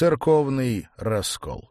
Церковный раскол.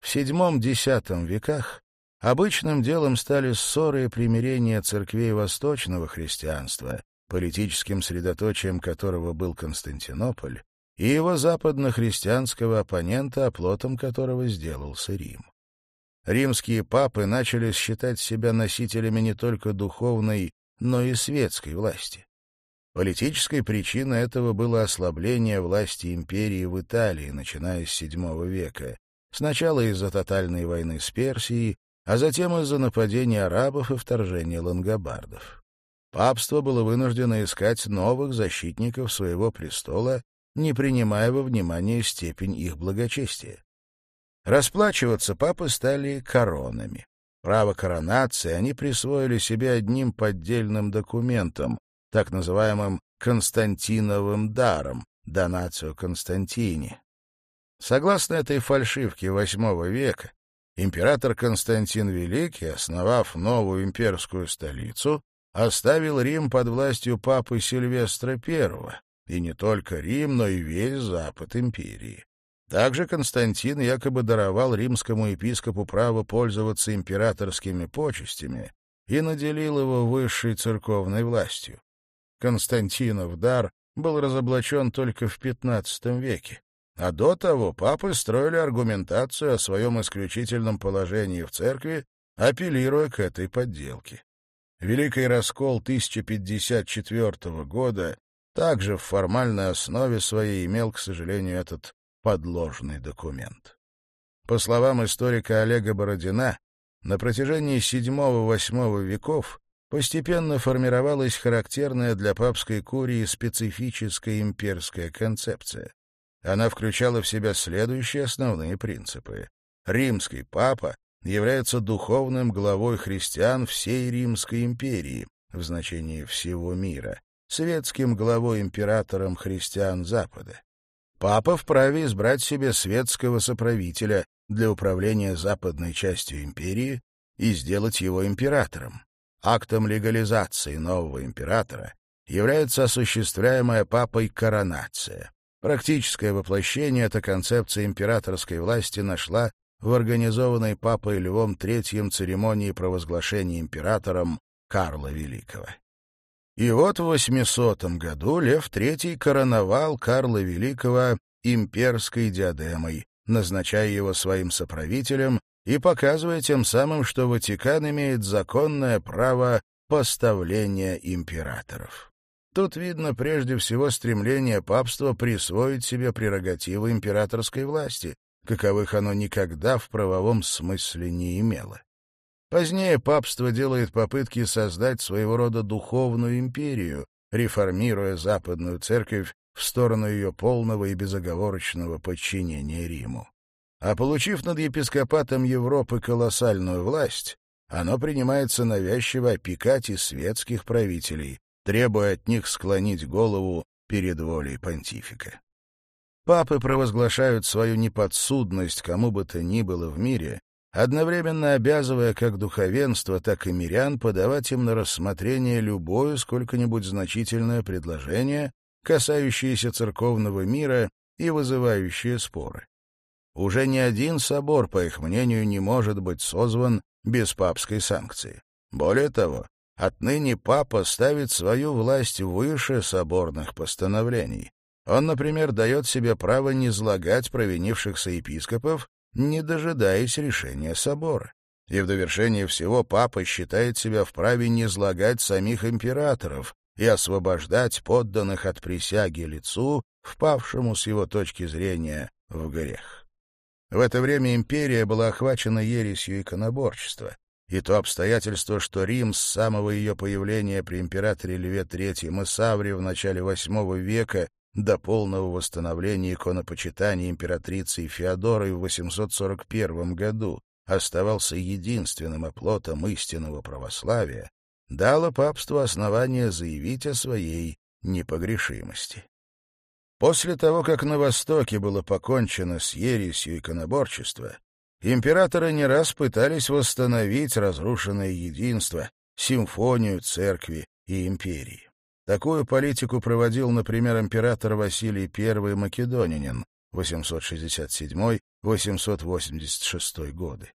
В VII-X веках обычным делом стали ссоры и примирения церквей восточного христианства, политическим средоточием которого был Константинополь, и его западно-христианского оппонента, оплотом которого сделался Рим. Римские папы начали считать себя носителями не только духовной, но и светской власти. Политической причиной этого было ослабление власти империи в Италии, начиная с VII века. Сначала из-за тотальной войны с Персией, а затем из-за нападения арабов и вторжения лангобардов. Папство было вынуждено искать новых защитников своего престола, не принимая во внимание степень их благочестия. Расплачиваться папы стали коронами. Право коронации они присвоили себе одним поддельным документом, так называемым Константиновым даром, донацию Константине. Согласно этой фальшивке VIII века, император Константин Великий, основав новую имперскую столицу, оставил Рим под властью папы Сильвестра I, и не только Рим, но и весь Запад империи. Также Константин якобы даровал римскому епископу право пользоваться императорскими почестями и наделил его высшей церковной властью. Константинов дар был разоблачен только в XV веке, а до того папы строили аргументацию о своем исключительном положении в церкви, апеллируя к этой подделке. Великий раскол 1054 года также в формальной основе своей имел, к сожалению, этот подложный документ. По словам историка Олега Бородина, на протяжении VII-VIII веков постепенно формировалась характерная для папской курии специфическая имперская концепция. Она включала в себя следующие основные принципы. Римский папа является духовным главой христиан всей Римской империи, в значении всего мира, светским главой императором христиан Запада. Папа вправе избрать себе светского соправителя для управления западной частью империи и сделать его императором. Актом легализации нового императора является осуществляемая папой коронация. Практическое воплощение эта концепция императорской власти нашла в организованной папой Львом III церемонии провозглашения императором Карла Великого. И вот в 800 году Лев III короновал Карла Великого имперской диадемой, назначая его своим соправителем и показывая тем самым, что Ватикан имеет законное право поставления императоров. Тут видно прежде всего стремление папства присвоить себе прерогативы императорской власти, каковых оно никогда в правовом смысле не имело. Позднее папство делает попытки создать своего рода духовную империю, реформируя Западную Церковь в сторону ее полного и безоговорочного подчинения Риму. А получив над епископатом Европы колоссальную власть, оно принимается навязчиво опекать и светских правителей, требуя от них склонить голову перед волей понтифика. Папы провозглашают свою неподсудность кому бы то ни было в мире, одновременно обязывая как духовенство, так и мирян подавать им на рассмотрение любое сколько-нибудь значительное предложение, касающееся церковного мира и вызывающее споры. Уже ни один собор, по их мнению, не может быть созван без папской санкции. Более того, отныне папа ставит свою власть выше соборных постановлений. Он, например, дает себе право низлагать провинившихся епископов, не дожидаясь решения собора. И в довершение всего папа считает себя вправе низлагать самих императоров и освобождать подданных от присяги лицу, впавшему с его точки зрения в грех. В это время империя была охвачена ересью иконоборчества, и то обстоятельство, что Рим с самого ее появления при императоре Льве III Исавре в начале VIII века до полного восстановления иконопочитания императрицы Феодоры в 841 году оставался единственным оплотом истинного православия, дало папству основание заявить о своей непогрешимости. После того, как на Востоке было покончено с ересью и коноборчество, императоры не раз пытались восстановить разрушенное единство, симфонию церкви и империи. Такую политику проводил, например, император Василий I Македонянин 867-886 годы.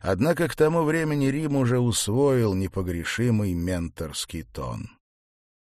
Однако к тому времени Рим уже усвоил непогрешимый менторский тон.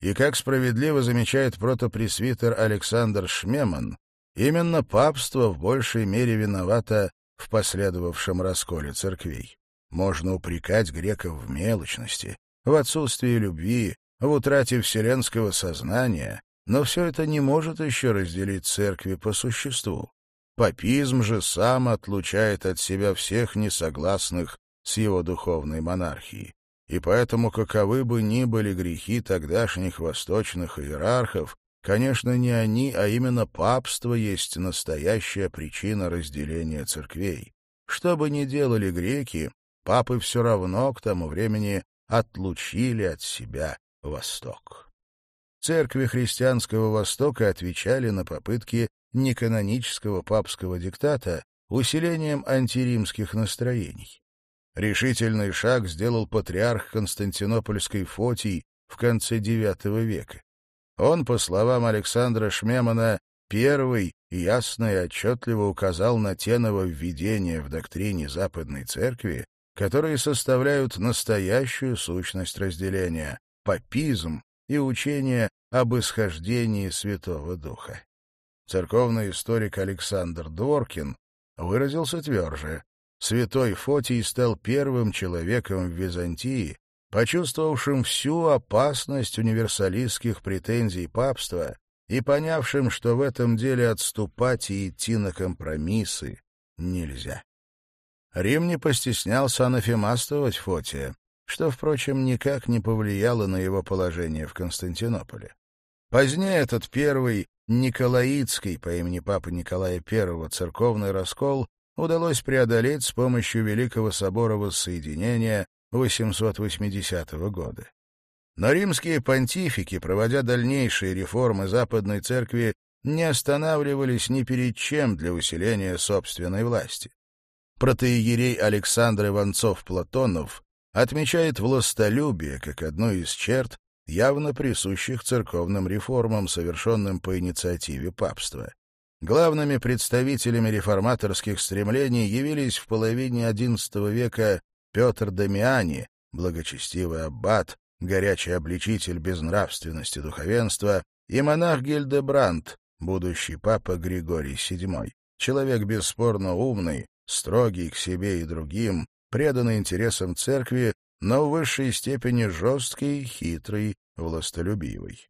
И, как справедливо замечает протопресвитер Александр Шмеман, именно папство в большей мере виновато в последовавшем расколе церквей. Можно упрекать греков в мелочности, в отсутствии любви, в утрате вселенского сознания, но все это не может еще разделить церкви по существу. Папизм же сам отлучает от себя всех несогласных с его духовной монархией и поэтому каковы бы ни были грехи тогдашних восточных иерархов, конечно, не они, а именно папство есть настоящая причина разделения церквей. Что бы ни делали греки, папы все равно к тому времени отлучили от себя Восток. Церкви христианского Востока отвечали на попытки неканонического папского диктата усилением антиримских настроений. Решительный шаг сделал патриарх Константинопольской Фотий в конце IX века. Он, по словам Александра Шмемана, первый ясно и отчетливо указал на те нововведения в доктрине Западной Церкви, которые составляют настоящую сущность разделения — папизм и учение об исхождении Святого Духа. Церковный историк Александр Дворкин выразился тверже святой Фотий стал первым человеком в Византии, почувствовавшим всю опасность универсалистских претензий папства и понявшим, что в этом деле отступать и идти на компромиссы нельзя. Рим не постеснялся анафемаствовать Фотия, что, впрочем, никак не повлияло на его положение в Константинополе. Позднее этот первый Николаицкий по имени папы Николая I церковный раскол удалось преодолеть с помощью Великого Собора Воссоединения 880 года. Но римские понтифики, проводя дальнейшие реформы Западной Церкви, не останавливались ни перед чем для усиления собственной власти. Протоиерей Александр Иванцов-Платонов отмечает властолюбие как одну из черт, явно присущих церковным реформам, совершенным по инициативе папства. Главными представителями реформаторских стремлений явились в половине XI века Петр Дамиани, благочестивый аббат, горячий обличитель безнравственности духовенства, и монах Гильдебранд, будущий папа Григорий VII. Человек бесспорно умный, строгий к себе и другим, преданный интересам церкви, но в высшей степени жесткий, хитрый, властолюбивый.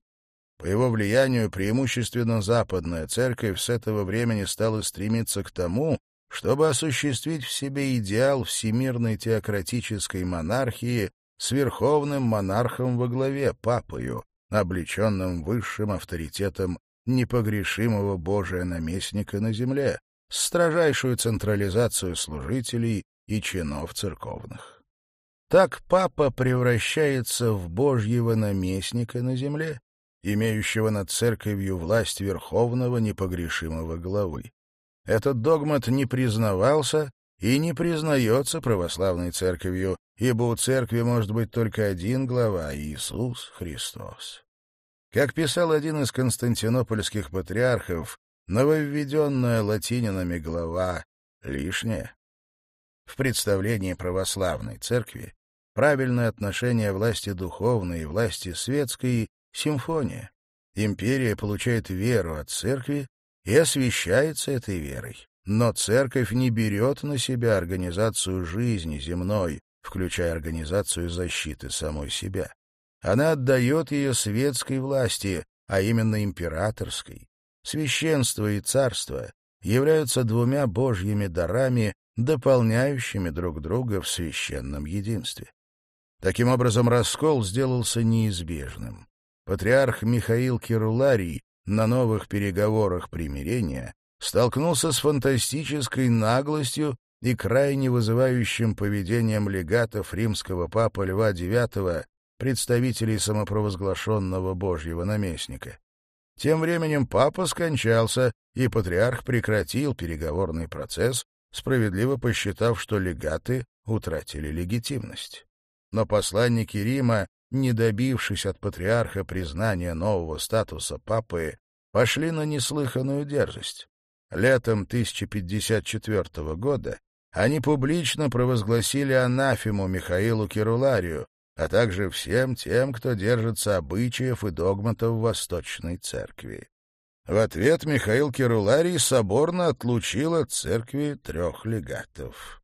По его влиянию преимущественно Западная Церковь с этого времени стала стремиться к тому, чтобы осуществить в себе идеал всемирной теократической монархии с верховным монархом во главе, папою, облеченным высшим авторитетом непогрешимого Божия наместника на земле, строжайшую централизацию служителей и чинов церковных. Так папа превращается в Божьего наместника на земле, имеющего над церковью власть верховного непогрешимого главы. Этот догмат не признавался и не признается православной церковью, ибо у церкви может быть только один глава — Иисус Христос. Как писал один из константинопольских патриархов, нововведенная латининами глава лишняя. В представлении православной церкви правильное отношение власти духовной и власти светской Симфония. Империя получает веру от церкви и освящается этой верой. Но церковь не берет на себя организацию жизни земной, включая организацию защиты самой себя. Она отдает ее светской власти, а именно императорской. Священство и царство являются двумя божьими дарами, дополняющими друг друга в священном единстве. Таким образом, раскол сделался неизбежным патриарх Михаил Кируларий на новых переговорах примирения столкнулся с фантастической наглостью и крайне вызывающим поведением легатов римского папы Льва IX, представителей самопровозглашенного божьего наместника. Тем временем папа скончался, и патриарх прекратил переговорный процесс, справедливо посчитав, что легаты утратили легитимность. Но посланники Рима не добившись от патриарха признания нового статуса папы, пошли на неслыханную дерзость. Летом 1054 года они публично провозгласили анафему Михаилу Кируларию, а также всем тем, кто держится обычаев и догматов Восточной Церкви. В ответ Михаил Кируларий соборно отлучил от церкви трех легатов.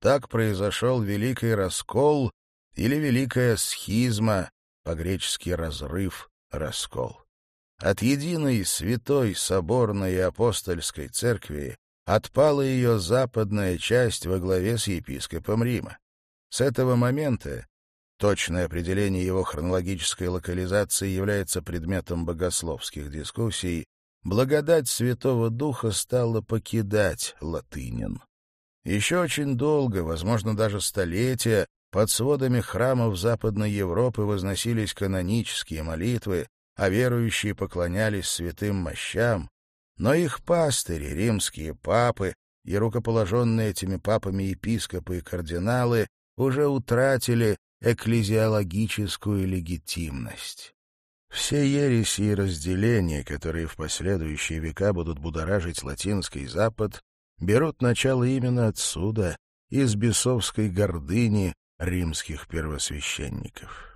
Так произошел великий раскол, или великая схизма, по-гречески разрыв, раскол. От единой святой соборной и апостольской церкви отпала ее западная часть во главе с епископом Рима. С этого момента точное определение его хронологической локализации является предметом богословских дискуссий, благодать Святого Духа стала покидать латынин. Еще очень долго, возможно, даже столетия, под сводами храмов Западной Европы возносились канонические молитвы, а верующие поклонялись святым мощам, но их пастыри, римские папы и рукоположенные этими папами епископы и кардиналы уже утратили экклезиологическую легитимность. Все ереси и разделения, которые в последующие века будут будоражить латинский Запад, берут начало именно отсюда, из бесовской гордыни римских первосвященников.